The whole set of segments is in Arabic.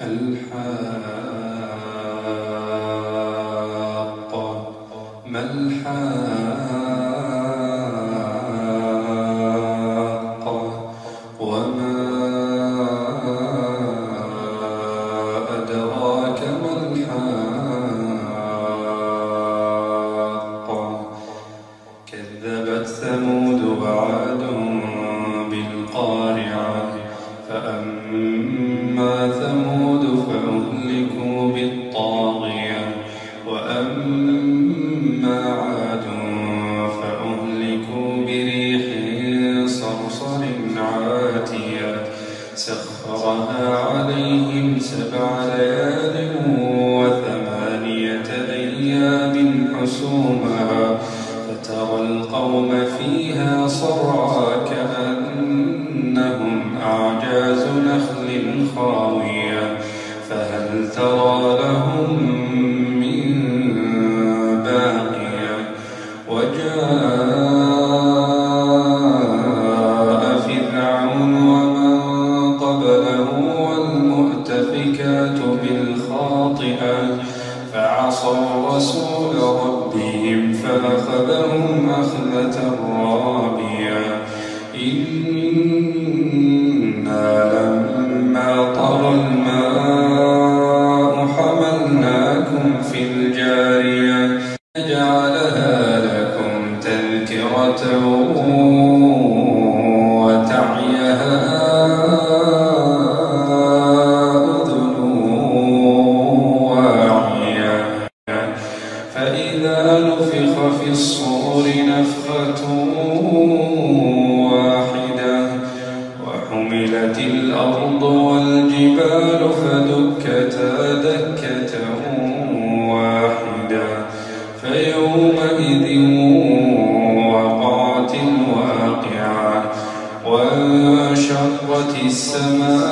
الحاقة القوم فيها صرعى كأنهم أعجاز نخل خاوية. فهل ترى لهم فعصوا رسول ربهم فأخذهم أخذة رابية. إنا وحملت الأرض والجبال فدكتا دكة واحدة فيومئذ وقعت الواقعة وانشقت السماء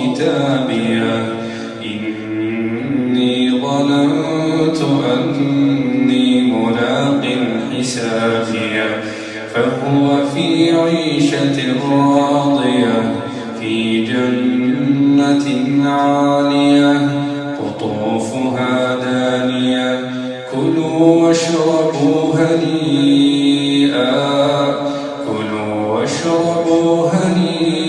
كتابيه إني ظننت أني ملاق حسابيه فهو في عيشة راضية في جنة عالية قطوفها دانية. كلوا واشربوا هنيئا. كلوا واشربوا هنيئا.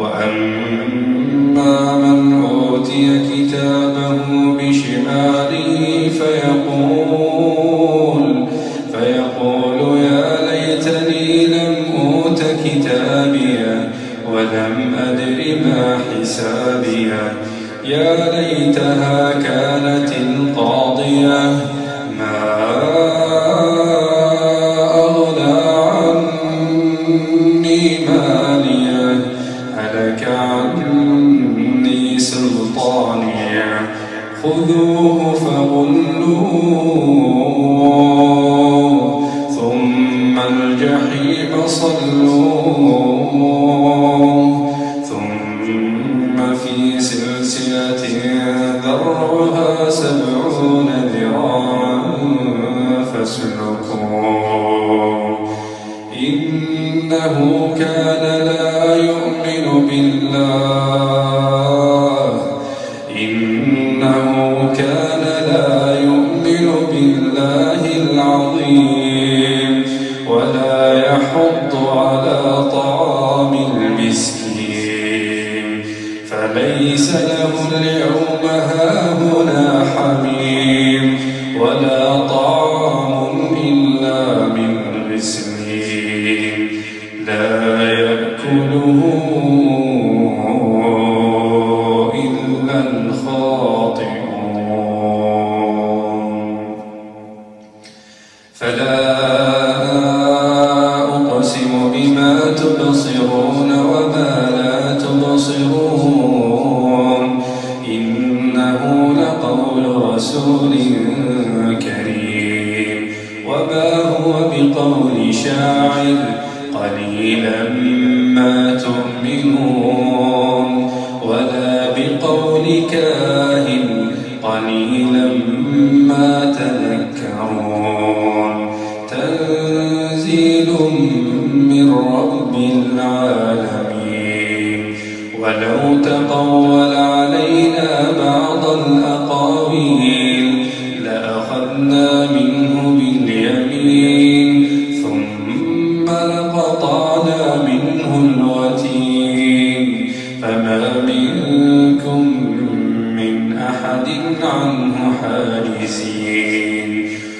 وأما من أوتي كتابه بشماله فيقول فيقول يا ليتني لم أوت كتابيه ولم أدر ما حسابيه يا ليتها كانت القاضية الجحيم صلوه ثم في سلسلة ذرعها سبعون ذراعا فاسلكوه إنه المسكين فليس له اليوم هاهنا شاعر قليلا ما تؤمنون ولا بقول كاهن قليلا ما تذكرون. تنزيل من رب العالمين. ولو تقول